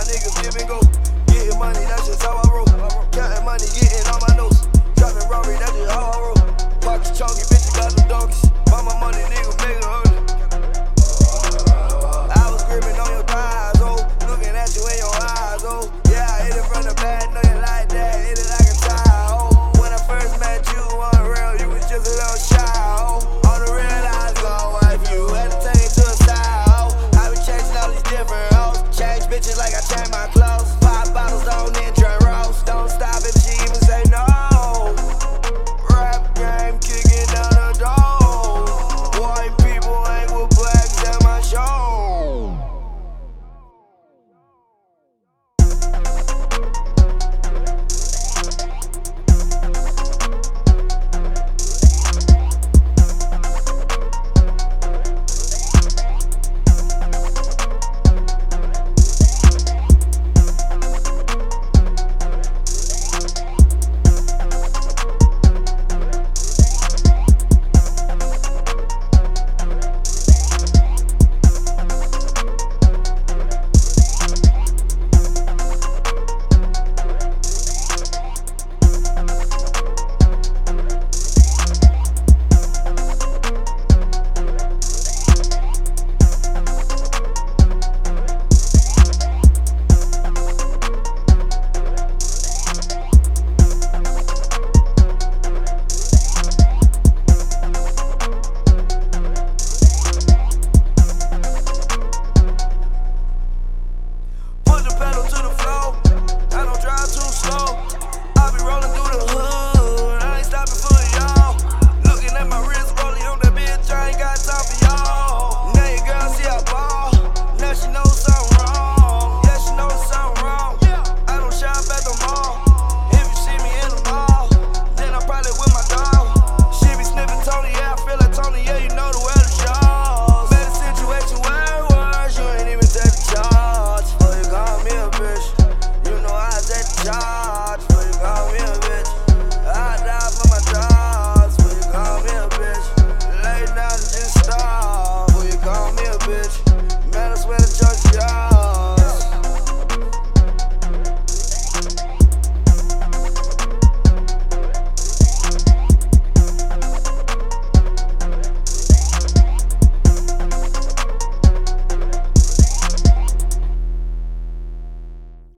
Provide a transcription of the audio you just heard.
my niggas give and go. Getting money, that's just how I roll. Counting money, getting all my notes. Dropping robbery, bitches like I changed my clothes. Five bottles on that drum.